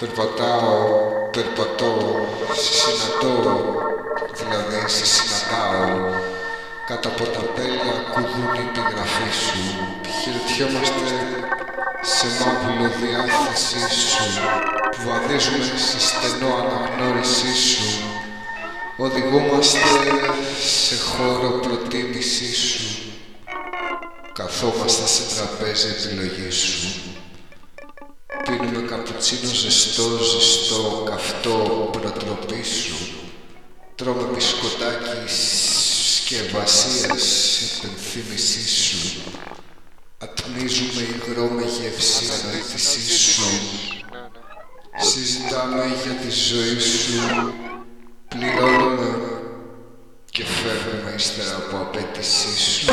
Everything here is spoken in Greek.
Περπατάω, περπατώ, σε συναντώ, δηλαδή σε συναντάω Κάτω από τα πέλια κουδούνι τη γραφή σου. Χαιρετιόμαστε σε μαύλο διάθεσή σου Που βαδίζουμε σε στενό αναγνώρισή σου. Οδηγούμαστε σε χώρο προτίμησή σου. Καθόμαστε σε τραπέζι επιλογής σου Πίνουμε καπουτσίνος ζεστό, ζεστό, καυτό, προτροπή σου. Τρώμε μπισκοτάκι σκευασίας, υπενθύμησή σου. Ατμίζουμε υγρό με γεύση ανάρτησή σου. Συζητάμε για τη ζωή σου. Πληρώνουμε και φεύγουμε ύστερα από απέτησή σου.